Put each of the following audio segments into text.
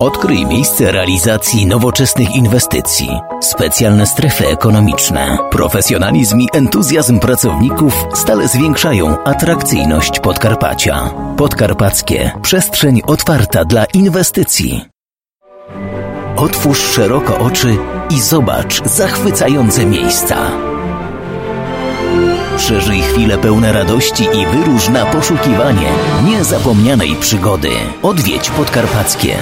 Odkryj miejsce realizacji nowoczesnych inwestycji, specjalne strefy ekonomiczne. Profesjonalizm i entuzjazm pracowników stale zwiększają atrakcyjność Podkarpacia. Podkarpackie przestrzeń otwarta dla inwestycji. Otwórz szeroko oczy i zobacz zachwycające miejsca. Przeżyj chwile pełne radości i wyróż na poszukiwanie niezapomnianej przygody. Odwiedź Podkarpackie.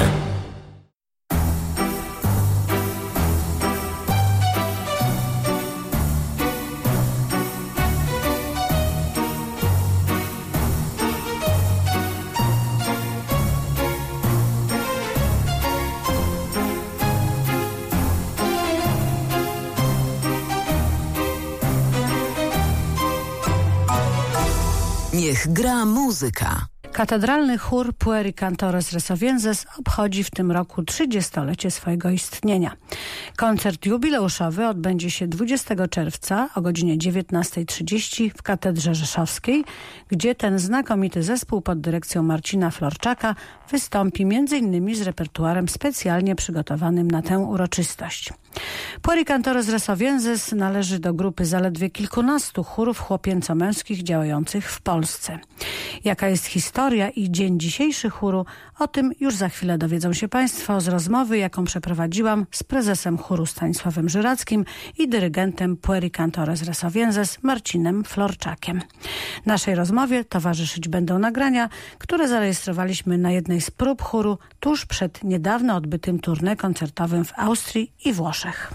Muzyka. Katedralny chór Pueri Cantores Resovienses obchodzi w tym roku 30-lecie swojego istnienia. Koncert jubileuszowy odbędzie się 20 czerwca o godzinie 19.30 w Katedrze Rzeszowskiej, gdzie ten znakomity zespół pod dyrekcją Marcina Florczaka wystąpi m.in. z repertuarem specjalnie przygotowanym na tę uroczystość. Pueri Cantores Resovienses należy do grupy zaledwie kilkunastu chórów chłopięco-męskich działających w Polsce. Jaka jest historia i dzień dzisiejszy chóru, o tym już za chwilę dowiedzą się Państwo z rozmowy, jaką przeprowadziłam z prezesem chóru Stanisławem Żyrackim i dyrygentem Pueri Cantores Resovienses Marcinem Florczakiem. Naszej rozmowie towarzyszyć będą nagrania, które zarejestrowaliśmy na jednej z prób chóru tuż przed niedawno odbytym tournée koncertowym w Austrii i Włoszech.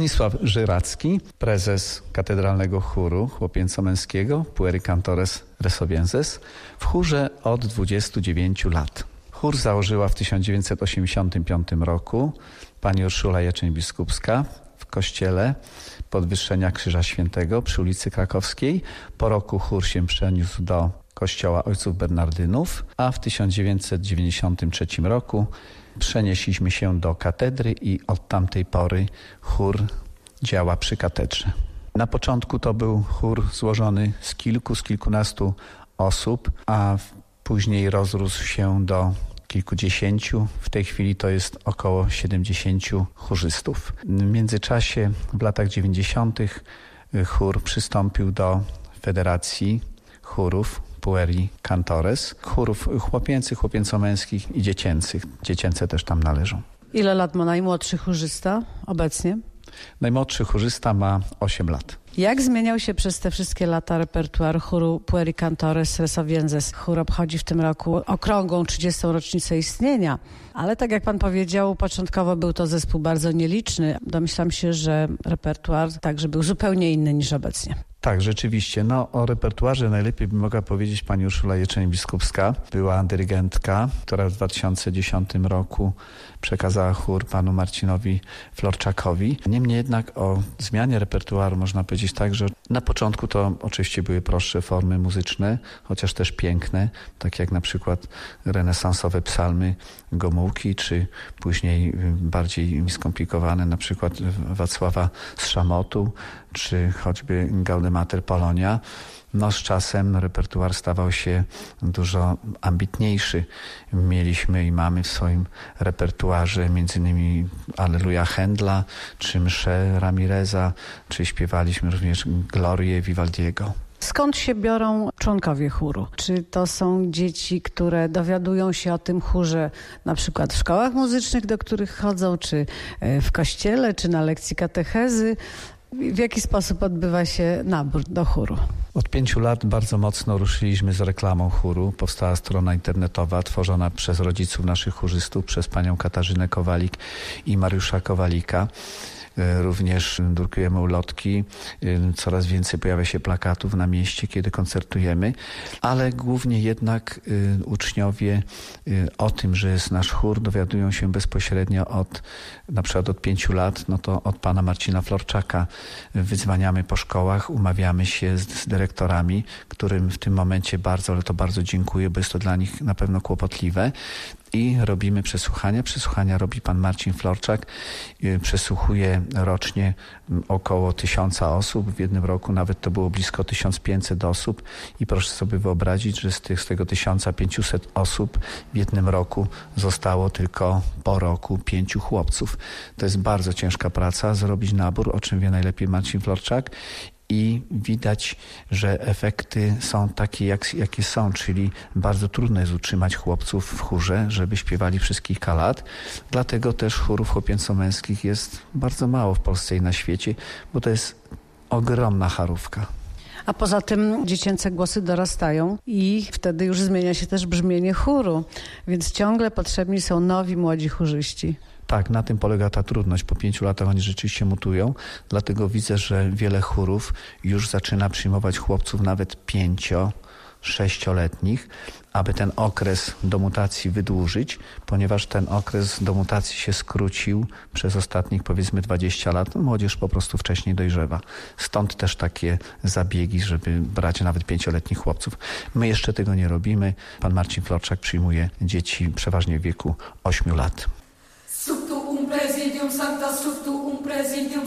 Stanisław Żyracki, prezes Katedralnego Chóru Chłopięco-Męskiego Pueri Cantores Resovienses w chórze od 29 lat. Chór założyła w 1985 roku pani Urszula Jeczeń-Biskupska w kościele Podwyższenia Krzyża Świętego przy ulicy Krakowskiej. Po roku chór się przeniósł do kościoła Ojców Bernardynów, a w 1993 roku przenieśliśmy się do katedry i od tamtej pory chór działa przy katedrze. Na początku to był chór złożony z kilku, z kilkunastu osób, a później rozrósł się do kilkudziesięciu. W tej chwili to jest około 70 chórzystów. W międzyczasie w latach 90. chór przystąpił do Federacji Chórów Pueri Cantores, chórów chłopięcych, chłopięco-męskich i dziecięcych. Dziecięce też tam należą. Ile lat ma najmłodszy chórzysta obecnie? Najmłodszy chórzysta ma 8 lat. Jak zmieniał się przez te wszystkie lata repertuar chóru Pueri Cantores Resovienses? Chór obchodzi w tym roku okrągłą 30. rocznicę istnienia, ale tak jak pan powiedział, początkowo był to zespół bardzo nieliczny. Domyślam się, że repertuar także był zupełnie inny niż obecnie. Tak, rzeczywiście. No, o repertuarze najlepiej by mogła powiedzieć pani Urszula Jeczeń-Biskupska. Była dyrygentka, która w 2010 roku przekazała chór panu Marcinowi Florczakowi. Niemniej jednak o zmianie repertuaru można powiedzieć tak, że na początku to oczywiście były prostsze formy muzyczne, chociaż też piękne, tak jak na przykład renesansowe psalmy Gomułki, czy później bardziej skomplikowane, na przykład Wacława z Szamotu, czy choćby Gaudemater Polonia. No z czasem repertuar stawał się dużo ambitniejszy. Mieliśmy i mamy w swoim repertuarze m.in. Alleluja Händla, czy Msze Ramireza, czy śpiewaliśmy również Glorię Vivaldiego. Skąd się biorą członkowie chóru? Czy to są dzieci, które dowiadują się o tym chórze na przykład w szkołach muzycznych, do których chodzą, czy e, w kościele, czy na lekcji katechezy? W jaki sposób odbywa się nabór do chóru? Od pięciu lat bardzo mocno ruszyliśmy z reklamą chóru. Powstała strona internetowa tworzona przez rodziców naszych chórzystów, przez panią Katarzynę Kowalik i Mariusza Kowalika. E, również drukujemy ulotki, e, coraz więcej pojawia się plakatów na mieście, kiedy koncertujemy, ale głównie jednak e, uczniowie o tym, że jest nasz chór, dowiadują się bezpośrednio od, na przykład od pięciu lat, no to od pana Marcina Florczaka. Wyzwaniamy po szkołach, umawiamy się z, z dyrektorami, którym w tym momencie bardzo, ale to bardzo dziękuję, bo jest to dla nich na pewno kłopotliwe i robimy przesłuchania. Przesłuchania robi pan Marcin Florczak. Y, przesłuchuje rocznie około tysiąca osób. W jednym roku nawet to było blisko 1500 osób i proszę sobie wyobrazić, że z, tych, z tego 1500 osób w jednym roku zostało tylko po roku pięciu chłopców. To jest bardzo ciężka praca, zrobić nabór, o czym wie najlepiej Marcin Florczak i widać, że efekty są takie, jak, jakie są, czyli bardzo trudno jest utrzymać chłopców w chórze, żeby śpiewali przez kilka lat. Dlatego też chórów chłopięco-męskich jest bardzo mało w Polsce i na świecie, bo to jest ogromna charówka. A poza tym dziecięce głosy dorastają i wtedy już zmienia się też brzmienie chóru, więc ciągle potrzebni są nowi, młodzi chórzyści. Tak, na tym polega ta trudność. Po pięciu latach oni rzeczywiście mutują, dlatego widzę, że wiele chórów już zaczyna przyjmować chłopców nawet pięcio, sześcioletnich, aby ten okres do mutacji wydłużyć, ponieważ ten okres do mutacji się skrócił przez ostatnich powiedzmy 20 lat. No, młodzież po prostu wcześniej dojrzewa. Stąd też takie zabiegi, żeby brać nawet pięcioletnich chłopców. My jeszcze tego nie robimy. Pan Marcin Florczak przyjmuje dzieci przeważnie w wieku 8 lat. Because if do?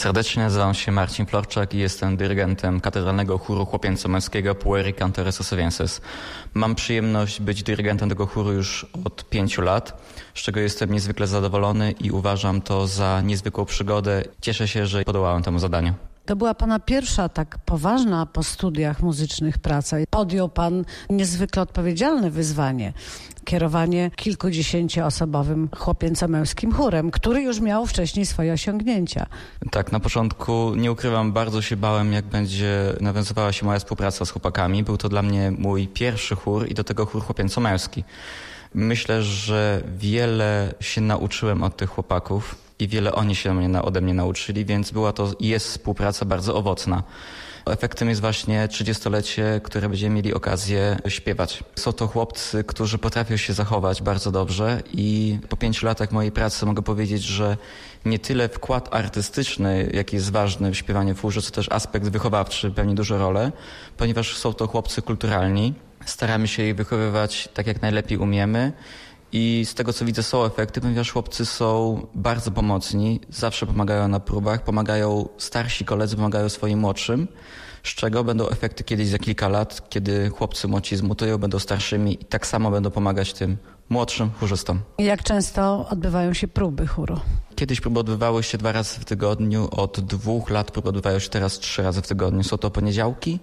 Serdecznie, nazywam się Marcin Florczak i jestem dyrygentem Katedralnego Chóru Chłopięco-Męskiego Pueri Cantores Osowienses. Mam przyjemność być dyrygentem tego chóru już od pięciu lat, z czego jestem niezwykle zadowolony i uważam to za niezwykłą przygodę. Cieszę się, że podołałem temu zadaniu. To była Pana pierwsza tak poważna po studiach muzycznych praca. Podjął Pan niezwykle odpowiedzialne wyzwanie. Kierowanie kilkudziesięcioosobowym chłopięco-męskim chórem, który już miał wcześniej swoje osiągnięcia. Tak, na początku nie ukrywam, bardzo się bałem, jak będzie nawiązywała się moja współpraca z chłopakami. Był to dla mnie mój pierwszy chór i do tego chór chłopięco-męski. Myślę, że wiele się nauczyłem od tych chłopaków i wiele oni się mnie, ode mnie nauczyli, więc była to i jest współpraca bardzo owocna. Efektem jest właśnie 30-lecie, które będziemy mieli okazję śpiewać. Są to chłopcy, którzy potrafią się zachować bardzo dobrze i po pięciu latach mojej pracy mogę powiedzieć, że nie tyle wkład artystyczny, jaki jest ważny w śpiewaniu chórze, co też aspekt wychowawczy pełni dużą rolę, ponieważ są to chłopcy kulturalni. Staramy się ich wychowywać tak, jak najlepiej umiemy. I z tego co widzę są efekty, ponieważ chłopcy są bardzo pomocni, zawsze pomagają na próbach, pomagają starsi koledzy, pomagają swoim młodszym, z czego będą efekty kiedyś za kilka lat, kiedy chłopcy młodzi zmutują, będą starszymi i tak samo będą pomagać tym młodszym chórzystom. Jak często odbywają się próby chóru? Kiedyś próby odbywały się dwa razy w tygodniu, od dwóch lat próby odbywają się teraz trzy razy w tygodniu. Są to poniedziałki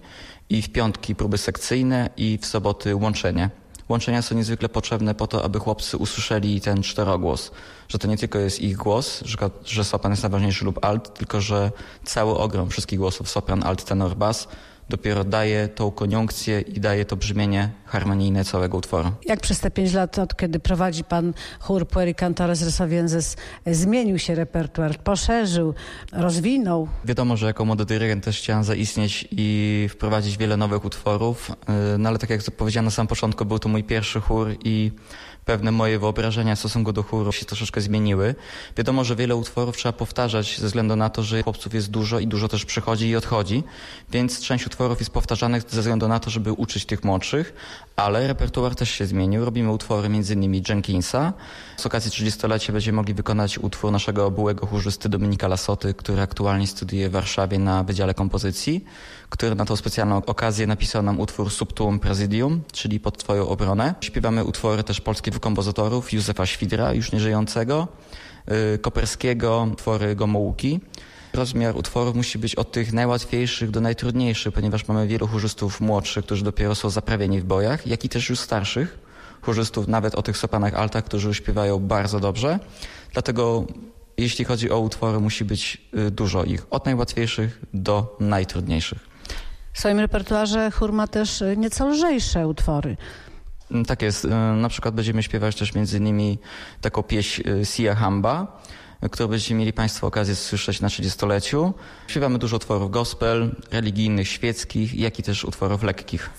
i w piątki próby sekcyjne i w soboty łączenie. Łączenia są niezwykle potrzebne po to, aby chłopcy usłyszeli ten czterogłos. Że to nie tylko jest ich głos, że, że sopran jest najważniejszy lub alt, tylko że cały ogrom wszystkich głosów, sopran, alt, tenor, bas, dopiero daje tą koniunkcję i daje to brzmienie harmonijne całego utworu. Jak przez te pięć lat, od kiedy prowadzi pan chór Pueri Cantores Resovienses, zmienił się repertuar, poszerzył, rozwinął? Wiadomo, że jako młody dyrygent też chciałem zaistnieć i wprowadzić wiele nowych utworów, y, no ale tak jak powiedziałem na samym początku, był to mój pierwszy chór i pewne moje wyobrażenia w stosunku do chóru się troszeczkę zmieniły. Wiadomo, że wiele utworów trzeba powtarzać ze względu na to, że chłopców jest dużo i dużo też przychodzi i odchodzi, więc część utworów jest powtarzanych ze względu na to, żeby uczyć tych młodszych, ale repertuar też się zmienił. Robimy utwory m.in. Jenkinsa. Z okazji 30-lecia będziemy mogli wykonać utwór naszego byłego chórzysty Dominika Lasoty, który aktualnie studiuje w Warszawie na Wydziale Kompozycji, który na tą specjalną okazję napisał nam utwór Subtuum Presidium, czyli Pod Twoją obronę. Śpiewamy utwory też polskich kompozytorów, Józefa Świdra, już nieżyjącego, y, Koperskiego, utwory Gomułki. Rozmiar utworów musi być od tych najłatwiejszych do najtrudniejszych, ponieważ mamy wielu chórzystów młodszych, którzy dopiero są zaprawieni w bojach, jak i też już starszych chórzystów, nawet o tych sopanach altach, którzy śpiewają bardzo dobrze. Dlatego jeśli chodzi o utwory, musi być y, dużo ich, od najłatwiejszych do najtrudniejszych. W swoim repertuarze chór ma też y, nieco lżejsze utwory. Mm, tak jest. Y, na przykład będziemy śpiewać też między innymi taką pieśń Sia Hamba, którą będziecie mieli Państwo okazję słyszeć na 30-leciu. Śpiewamy dużo utworów gospel, religijnych, świeckich, jak i też utworów lekkich.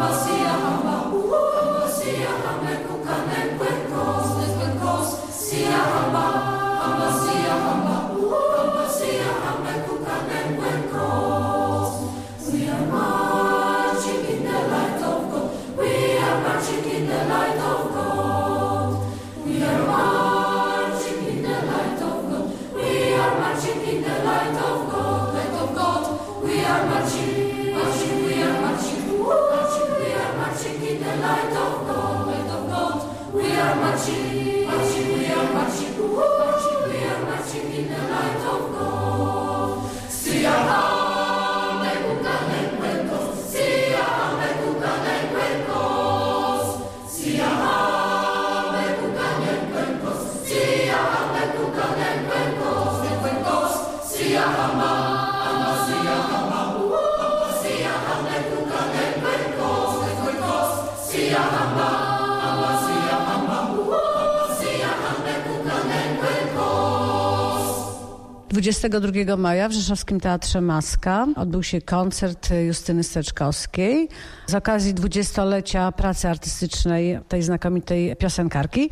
I'll see you. 22 maja w Rzeszowskim Teatrze Maska odbył się koncert Justyny Steczkowskiej z okazji dwudziestolecia pracy artystycznej tej znakomitej piosenkarki.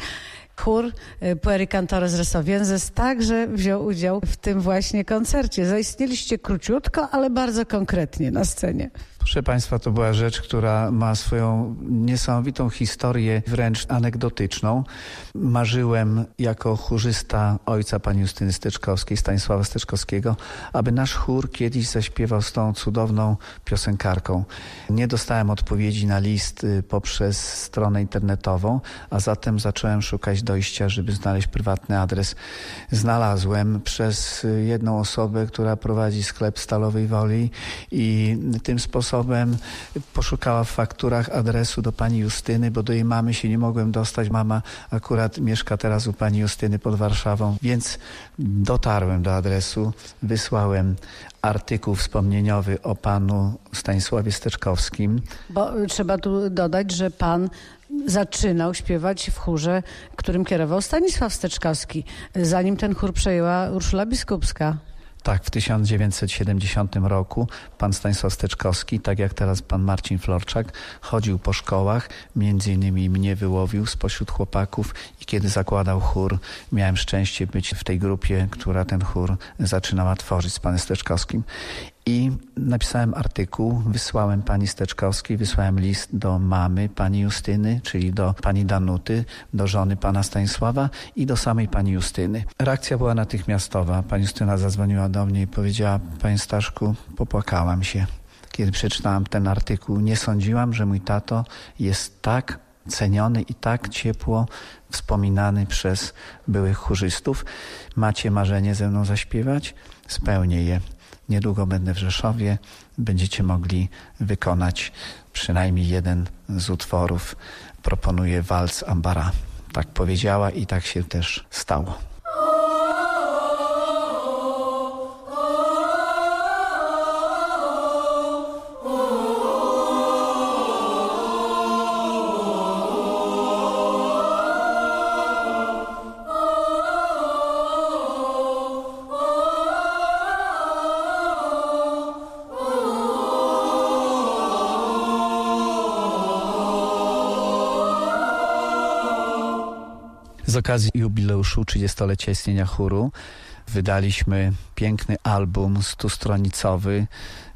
Chór y, Pueri Cantores Resovienzes także wziął udział w tym właśnie koncercie. Zaistnieliście króciutko, ale bardzo konkretnie na scenie. Proszę Państwa, to była rzecz, która ma swoją niesamowitą historię, wręcz anegdotyczną. Marzyłem jako chórzysta ojca pani Justyny Steczkowskiej, Stanisława Steczkowskiego, aby nasz chór kiedyś zaśpiewał z tą cudowną piosenkarką. Nie dostałem odpowiedzi na list y, poprzez stronę internetową, a zatem zacząłem szukać dojścia, żeby znaleźć prywatny adres. Znalazłem przez y, jedną osobę, która prowadzi sklep Stalowej Woli i tym sposobem sposobem poszukała w fakturach adresu do pani Justyny, bo do jej mamy się nie mogłem dostać. Mama akurat mieszka teraz u pani Justyny pod Warszawą, więc dotarłem do adresu, wysłałem artykuł wspomnieniowy o panu Stanisławie Steczkowskim. Bo trzeba tu dodać, że pan zaczynał śpiewać w chórze, którym kierował Stanisław Steczkowski, zanim ten chór przejęła Urszula Biskupska. Tak, w 1970 roku pan Stanisław Steczkowski, tak jak teraz pan Marcin Florczak, chodził po szkołach, między innymi mnie wyłowił spośród chłopaków i kiedy zakładał chór, miałem szczęście być w tej grupie, która ten chór zaczynała tworzyć z panem Steczkowskim. I napisałem artykuł, wysłałem pani Steczkowskiej, wysłałem list do mamy pani Justyny, czyli do pani Danuty, do żony pana Stanisława i do samej pani Justyny. Reakcja była natychmiastowa. Pani Justyna zadzwoniła do mnie i powiedziała, panie Staszku, popłakałam się. Kiedy przeczytałam ten artykuł, nie sądziłam, że mój tato jest tak ceniony i tak ciepło wspominany przez byłych chórzystów. Macie marzenie ze mną zaśpiewać? Spełnię je. Niedługo będę w Rzeszowie. Będziecie mogli wykonać przynajmniej jeden z utworów. Proponuję walc Ambara. Tak powiedziała i tak się też stało. Z okazji jubileuszu 30-lecia istnienia chóru wydaliśmy piękny album stustronicowy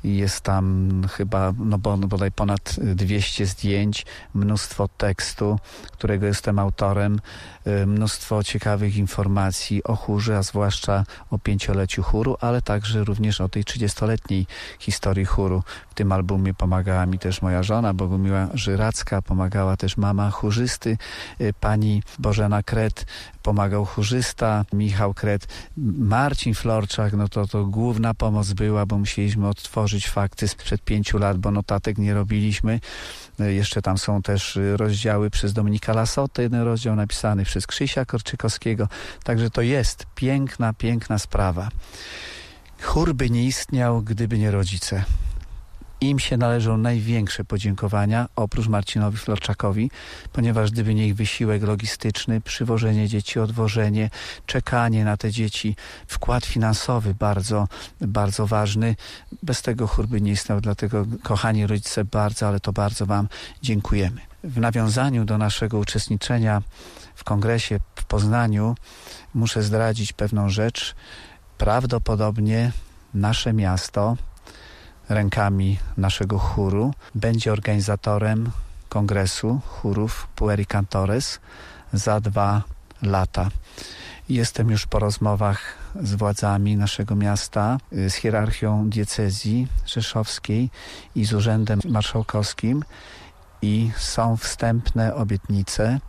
jest tam chyba no bodaj ponad 200 zdjęć, mnóstwo tekstu, którego jestem autorem, y, mnóstwo ciekawych informacji o chórze, a zwłaszcza o pięcioleciu chóru, ale także również o tej trzydziestoletniej historii chóru. W tym albumie pomagała mi też moja żona Bogumiła Żyracka, pomagała też mama chórzysty, y, pani Bożena Kret, pomagał chórzysta Michał Kret, Marcin Florczak, no to to główna pomoc była, bo musieliśmy odtworzyć fakty sprzed pięciu lat, bo notatek nie robiliśmy. Jeszcze tam są też rozdziały przez Dominika Lasotę, jeden rozdział napisany przez Krzysia Korczykowskiego. Także to jest piękna, piękna sprawa. Chór by nie istniał, gdyby nie rodzice. Im się należą największe podziękowania, oprócz Marcinowi Florczakowi, ponieważ gdyby nie ich wysiłek logistyczny, przywożenie dzieci, odwożenie, czekanie na te dzieci, wkład finansowy bardzo, bardzo ważny, bez tego chór by nie istniał. Dlatego, kochani rodzice, bardzo, ale to bardzo Wam dziękujemy. W nawiązaniu do naszego uczestniczenia w kongresie w Poznaniu muszę zdradzić pewną rzecz. Prawdopodobnie nasze miasto rękami naszego chóru. Będzie organizatorem kongresu chórów Pueri Cantores za dwa lata. Jestem już po rozmowach z władzami naszego miasta, z hierarchią diecezji rzeszowskiej i z urzędem marszałkowskim i są wstępne obietnice,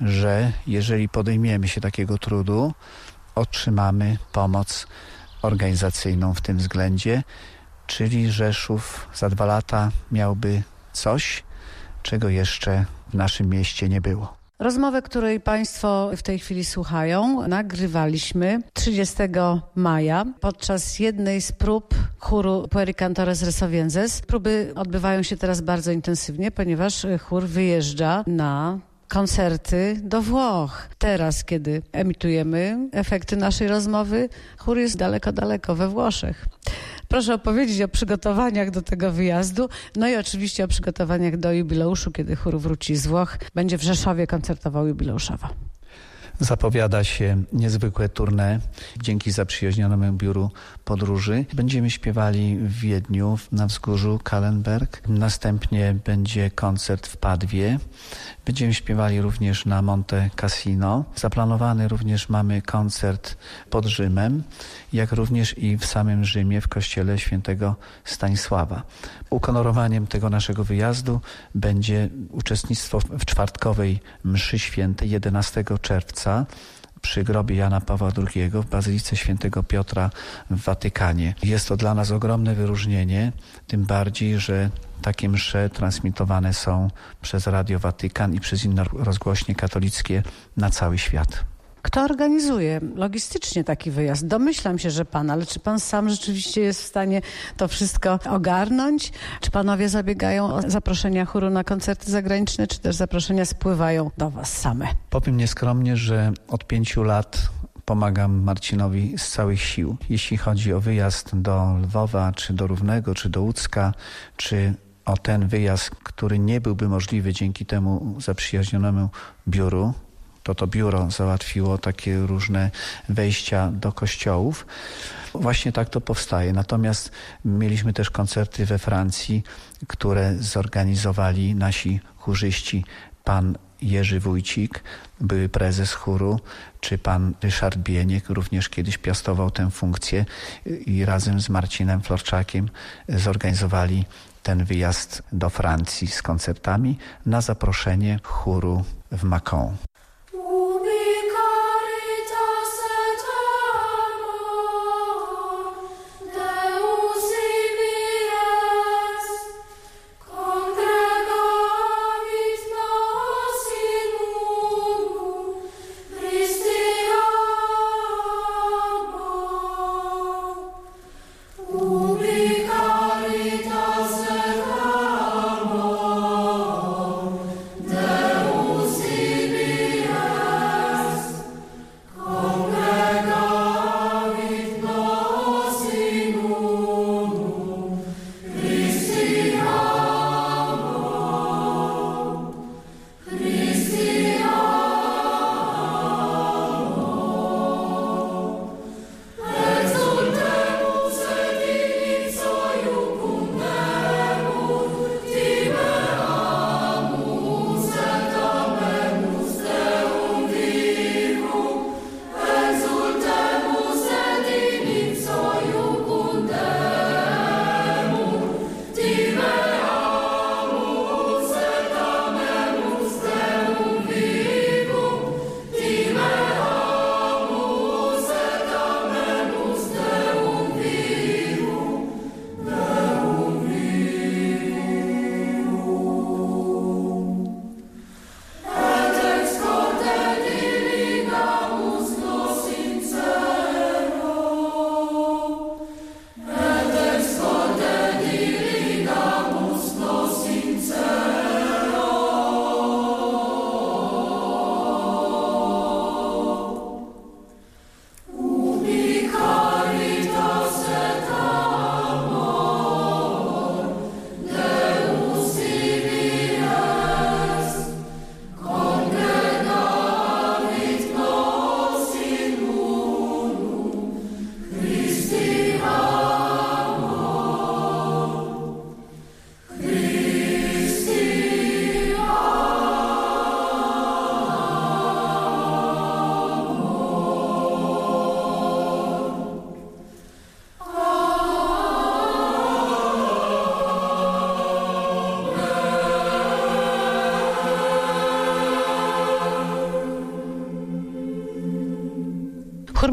że jeżeli podejmiemy się takiego trudu, otrzymamy pomoc organizacyjną w tym względzie czyli Rzeszów za dwa lata miałby coś, czego jeszcze w naszym mieście nie było. Rozmowę, której Państwo w tej chwili słuchają, nagrywaliśmy 30 maja podczas jednej z prób chóru Pueri Cantores Resovienzes. Próby odbywają się teraz bardzo intensywnie, ponieważ chór wyjeżdża na koncerty do Włoch. Teraz, kiedy emitujemy efekty naszej rozmowy, chór jest daleko, daleko we Włoszech. Proszę opowiedzieć o przygotowaniach do tego wyjazdu, no i oczywiście o przygotowaniach do jubileuszu, kiedy chór wróci z Włoch. Będzie w Rzeszowie koncertował jubileuszowo. Zapowiada się niezwykłe tournée dzięki zaprzyjaźnionemu biuru podróży. Będziemy śpiewali w Wiedniu na wzgórzu Kallenberg. Następnie będzie koncert w Padwie. Będziemy śpiewali również na Monte Cassino. Zaplanowany również mamy koncert pod Rzymem, jak również i w samym Rzymie w kościele świętego Stanisława. Ukonorowaniem tego naszego wyjazdu będzie uczestnictwo w czwartkowej mszy świętej 11 czerwca przy grobie Jana Pawła II w Bazylice Świętego Piotra w Watykanie. Jest to dla nas ogromne wyróżnienie, tym bardziej, że takie msze transmitowane są przez Radio Watykan i przez inne rozgłośnie katolickie na cały świat. Kto organizuje logistycznie taki wyjazd? Domyślam się, że pan, ale czy pan sam rzeczywiście jest w stanie to wszystko ogarnąć? Czy panowie zabiegają o zaproszenia chóru na koncerty zagraniczne, czy też zaproszenia spływają do was same? Powiem nieskromnie, że od pięciu lat pomagam Marcinowi z całych sił. Jeśli chodzi o wyjazd do Lwowa, czy do Równego, czy do Łódzka, czy o ten wyjazd, który nie byłby możliwy dzięki temu zaprzyjaźnionemu biuru, to to biuro załatwiło takie różne wejścia do kościołów. Właśnie tak to powstaje. Natomiast mieliśmy też koncerty we Francji, które zorganizowali nasi chórzyści. Pan Jerzy Wójcik, były prezes chóru, czy pan Ryszard Bieniek, również kiedyś piastował tę funkcję i razem z Marcinem Florczakiem zorganizowali ten wyjazd do Francji z koncertami na zaproszenie chóru w Macon.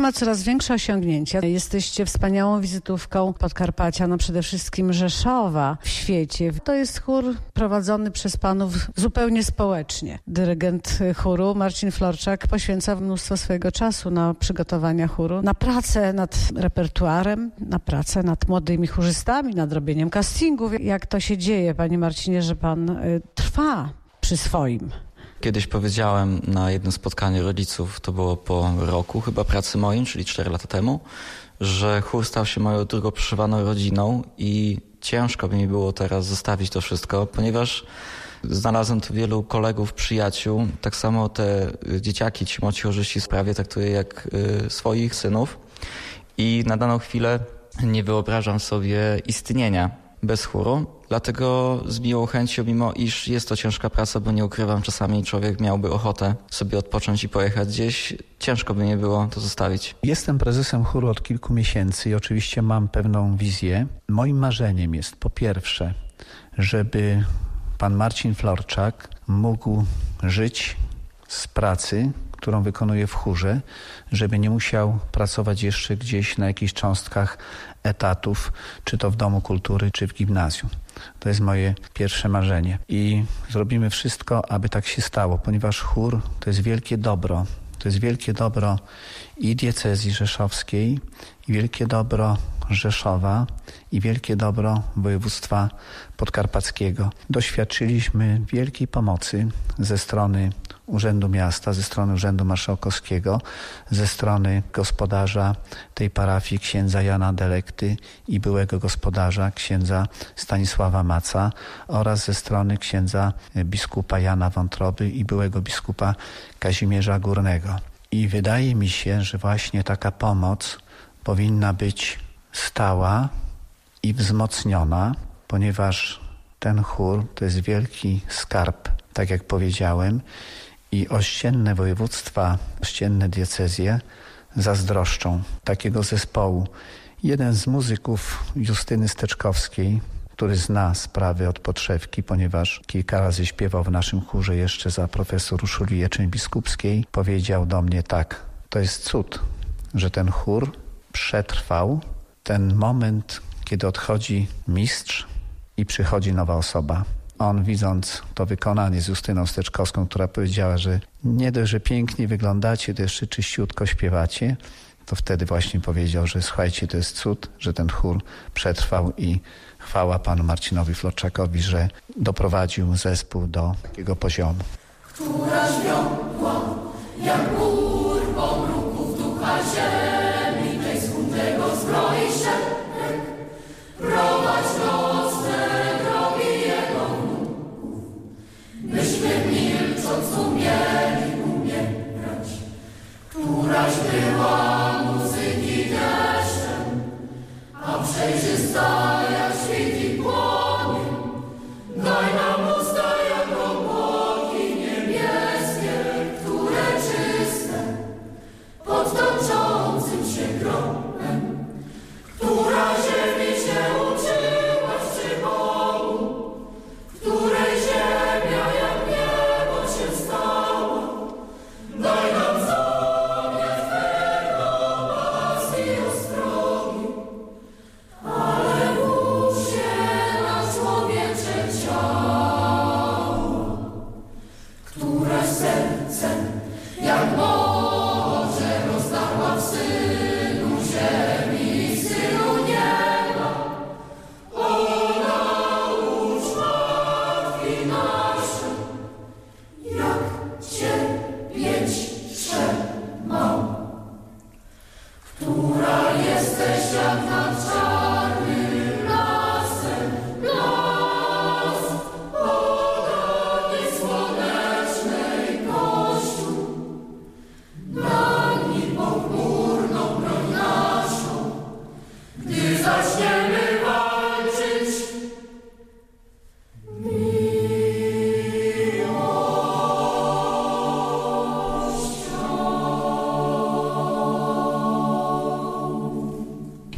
Ma coraz większe osiągnięcia. Jesteście wspaniałą wizytówką Podkarpacia, no przede wszystkim Rzeszowa w świecie. To jest chór prowadzony przez panów zupełnie społecznie. Dyrygent chóru Marcin Florczak poświęca mnóstwo swojego czasu na przygotowania chóru, na pracę nad repertuarem, na pracę nad młodymi chórzystami, nad robieniem castingów. Jak to się dzieje, panie Marcinie, że pan y, trwa przy swoim? Kiedyś powiedziałem na jednym spotkaniu rodziców, to było po roku chyba pracy moim, czyli 4 lata temu, że chór stał się moją drugą przyszywaną rodziną i ciężko by mi było teraz zostawić to wszystko, ponieważ znalazłem tu wielu kolegów, przyjaciół. Tak samo te dzieciaki, ci młodzi chorzyści prawie traktuję jak y, swoich synów i na daną chwilę nie wyobrażam sobie istnienia bez chóru. Dlatego z miłą chęcią, mimo iż jest to ciężka praca, bo nie ukrywam, czasami człowiek miałby ochotę sobie odpocząć i pojechać gdzieś, ciężko by nie było to zostawić. Jestem prezesem chóru od kilku miesięcy i oczywiście mam pewną wizję. Moim marzeniem jest po pierwsze, żeby pan Marcin Florczak mógł żyć z pracy, którą wykonuje w chórze, żeby nie musiał pracować jeszcze gdzieś na jakichś cząstkach etatów, czy to w Domu Kultury, czy w gimnazjum. To jest moje pierwsze marzenie. I zrobimy wszystko, aby tak się stało, ponieważ chór to jest wielkie dobro. To jest wielkie dobro i diecezji rzeszowskiej, i wielkie dobro Rzeszowa i wielkie dobro województwa podkarpackiego. Doświadczyliśmy wielkiej pomocy ze strony Urzędu Miasta, ze strony Urzędu Marszałkowskiego, ze strony gospodarza tej parafii księdza Jana Delekty i byłego gospodarza księdza Stanisława Maca oraz ze strony księdza biskupa Jana Wątroby i byłego biskupa Kazimierza Górnego. I wydaje mi się, że właśnie taka pomoc powinna być stała i wzmocniona, ponieważ ten chór to jest wielki skarb, tak jak powiedziałem, i ościenne województwa, ościenne diecezje zazdroszczą takiego zespołu. Jeden z muzyków Justyny Steczkowskiej, który zna sprawy od podszewki, ponieważ kilka razy śpiewał w naszym chórze jeszcze za profesor Urszuli Biskupskiej, powiedział do mnie tak, to jest cud, że ten chór przetrwał ten moment, kiedy odchodzi mistrz i przychodzi nowa osoba. On widząc to wykonanie z Justyną Steczkowską, która powiedziała, że nie dość, że pięknie wyglądacie, to jeszcze czyściutko śpiewacie, to wtedy właśnie powiedział, że słuchajcie, to jest cud, że ten chór przetrwał i chwała panu Marcinowi Florczakowi, że doprowadził zespół do takiego poziomu. Któraś wiodła, jak gór pomruków ducha ziemi, tej skutego zbroi się, prowadź nocne drogi jego byśmy milcząc umieli umierać. Któraś była a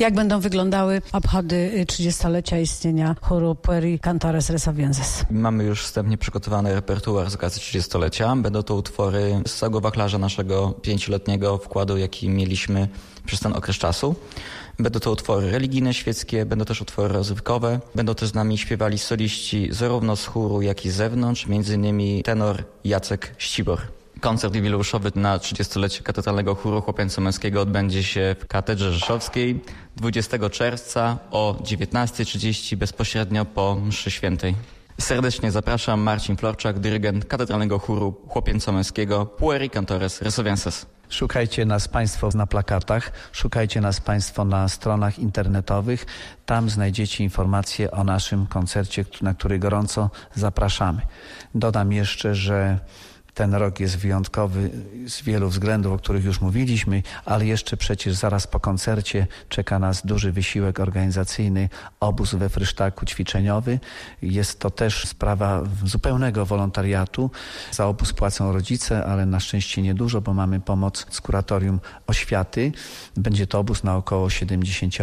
Jak będą wyglądały obchody y, 30-lecia istnienia chóru Pueri Cantores Resovienses? Mamy już wstępnie przygotowany repertuar z okazji 30-lecia. Będą to utwory z całego wachlarza naszego pięcioletniego wkładu, jaki mieliśmy przez ten okres czasu. Będą to utwory religijne, świeckie, będą też utwory rozrywkowe. Będą też z nami śpiewali soliści zarówno z chóru, jak i z zewnątrz, między innymi tenor Jacek Ścibor. Koncert jubileuszowy na 30-lecie Katedralnego Chóru Chłopięco-Męskiego odbędzie się w Katedrze Rzeszowskiej 20 czerwca o 19.30 bezpośrednio po mszy świętej. Serdecznie zapraszam Marcin Florczak, dyrygent Katedralnego Chóru Chłopięco-Męskiego Pueri Cantores Resovienses. Szukajcie nas Państwo na plakatach, szukajcie nas Państwo na stronach internetowych. Tam znajdziecie informacje o naszym koncercie, na który gorąco zapraszamy. Dodam jeszcze, że ten rok jest wyjątkowy z wielu względów, o których już mówiliśmy, ale jeszcze przecież zaraz po koncercie czeka nas duży wysiłek organizacyjny, obóz we Frysztaku ćwiczeniowy. Jest to też sprawa zupełnego wolontariatu. Za obóz płacą rodzice, ale na szczęście niedużo, bo mamy pomoc z kuratorium oświaty. Będzie to obóz na około 70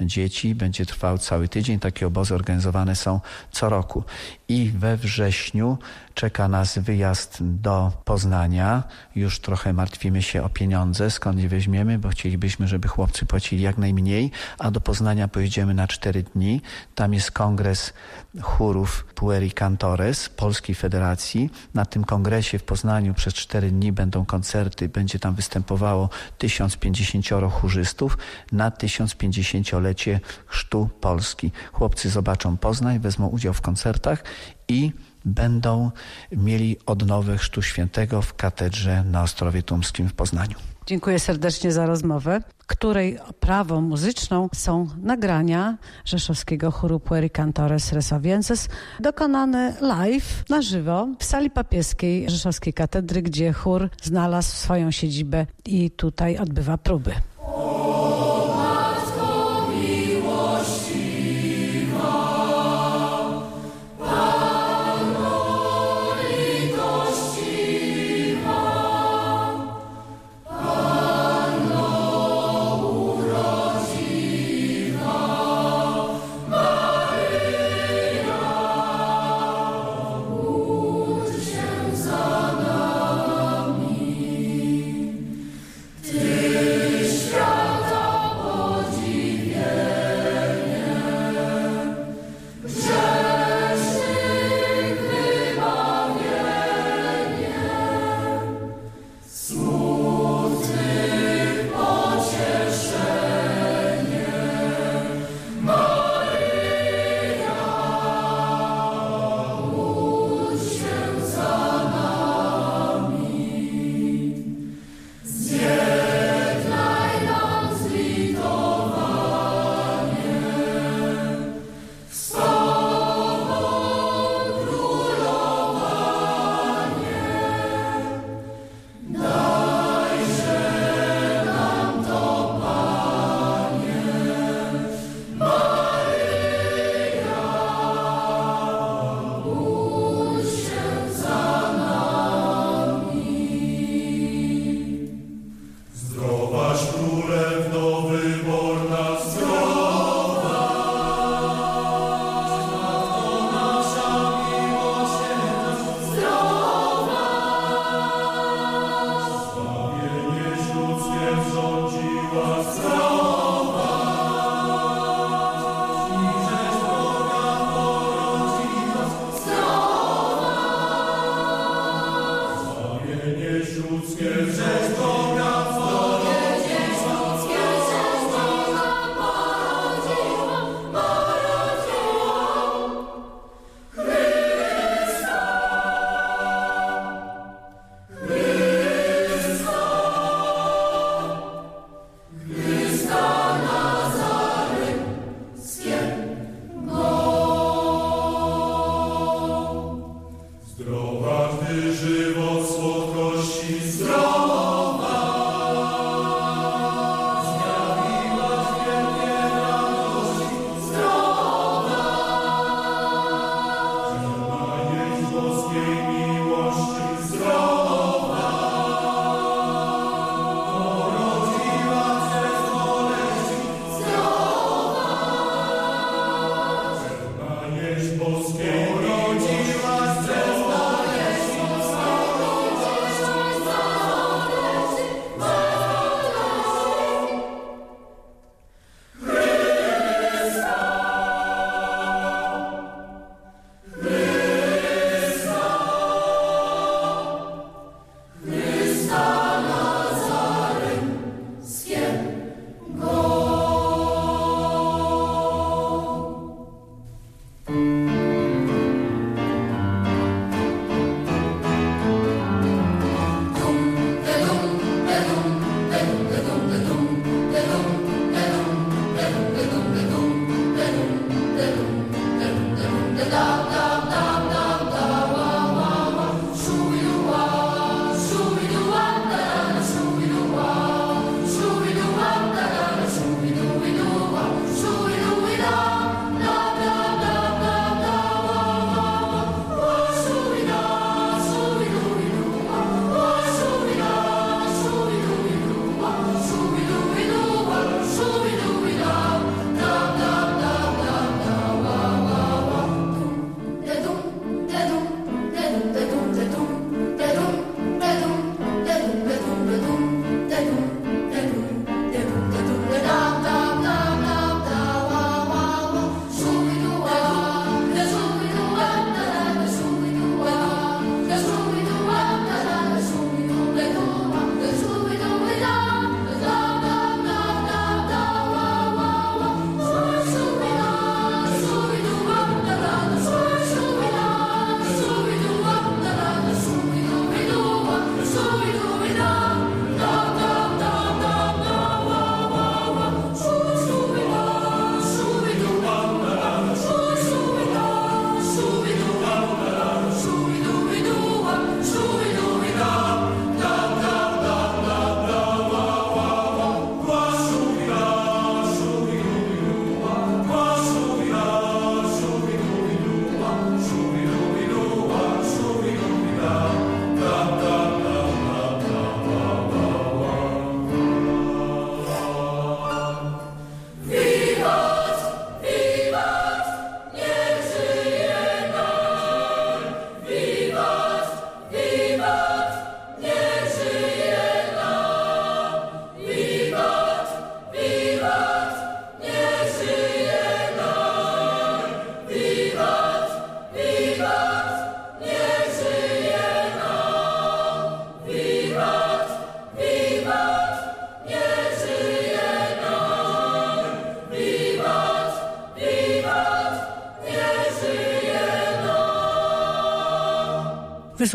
dzieci. Będzie trwał cały tydzień. Takie obozy organizowane są co roku. I we wrześniu czeka nas wyjazd do Poznania. Już trochę martwimy się o pieniądze, skąd je weźmiemy, bo chcielibyśmy, żeby chłopcy płacili jak najmniej, a do Poznania pojedziemy na cztery dni. Tam jest kongres chórów Pueri Cantores Polskiej Federacji. Na tym kongresie w Poznaniu przez cztery dni będą koncerty, będzie tam występowało 1050 chórzystów na 1050-lecie chrztu Polski. Chłopcy zobaczą Poznań, wezmą udział w koncertach i będą mieli odnowę Chrztu Świętego w katedrze na Ostrowie Tumskim w Poznaniu. Dziękuję serdecznie za rozmowę, której oprawą muzyczną są nagrania Rzeszowskiego chóru Pueri Cantores Resovienses dokonane live, na żywo, w sali papieskiej Rzeszowskiej Katedry, gdzie chór znalazł swoją siedzibę i tutaj odbywa próby.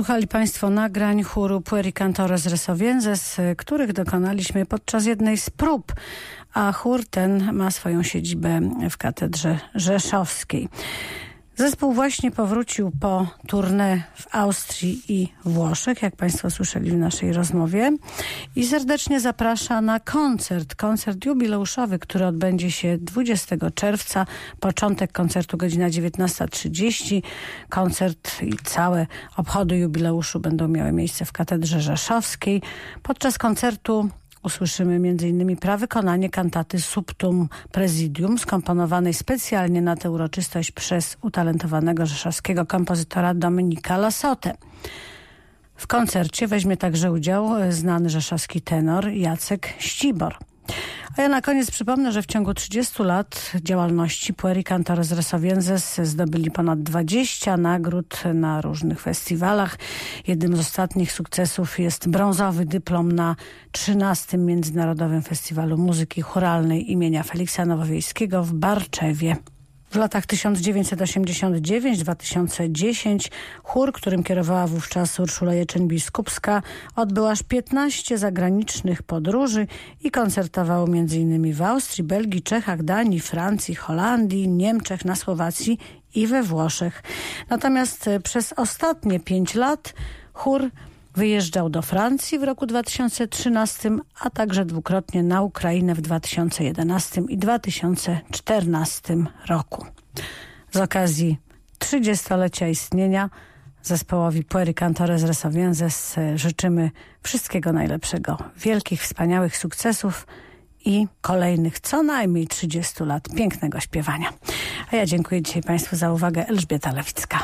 Wysłuchali Państwo nagrań chóru Pueri Cantores Resovienzes, których dokonaliśmy podczas jednej z prób, a chór ten ma swoją siedzibę w Katedrze Rzeszowskiej. Zespół właśnie powrócił po tournée w Austrii i Włoszech, jak Państwo słyszeli w naszej rozmowie i serdecznie zaprasza na koncert, koncert jubileuszowy, który odbędzie się 20 czerwca, początek koncertu godzina 19.30. Koncert i całe obchody jubileuszu będą miały miejsce w Katedrze Rzeszowskiej. Podczas koncertu usłyszymy m.in. prawykonanie kantaty Subtum Presidium, skomponowanej specjalnie na tę uroczystość przez utalentowanego rzeszowskiego kompozytora Dominika Lasotę. W koncercie weźmie także udział znany rzeszowski tenor Jacek Ścibor. A ja na koniec przypomnę, że w ciągu 30 lat działalności Pueri Cantores Resovienzes zdobyli ponad 20 nagród na różnych festiwalach. Jednym z ostatnich sukcesów jest brązowy dyplom na 13. Międzynarodowym Festiwalu Muzyki Choralnej imienia Feliksa Nowowiejskiego w Barczewie. W latach 1989-2010 chór, którym kierowała wówczas Urszula Jeczeń-Biskupska, odbył aż 15 zagranicznych podróży i koncertował m.in. w Austrii, Belgii, Czechach, Danii, Francji, Holandii, Niemczech, na Słowacji i we Włoszech. Natomiast przez ostatnie pięć lat chór Wyjeżdżał do Francji w roku 2013, a także dwukrotnie na Ukrainę w 2011 i 2014 roku. Z okazji 30-lecia istnienia zespołowi Pueri Cantores Resovienzes życzymy wszystkiego najlepszego, wielkich, wspaniałych sukcesów i kolejnych co najmniej 30 lat pięknego śpiewania. A ja dziękuję dzisiaj Państwu za uwagę. Elżbieta Lewicka.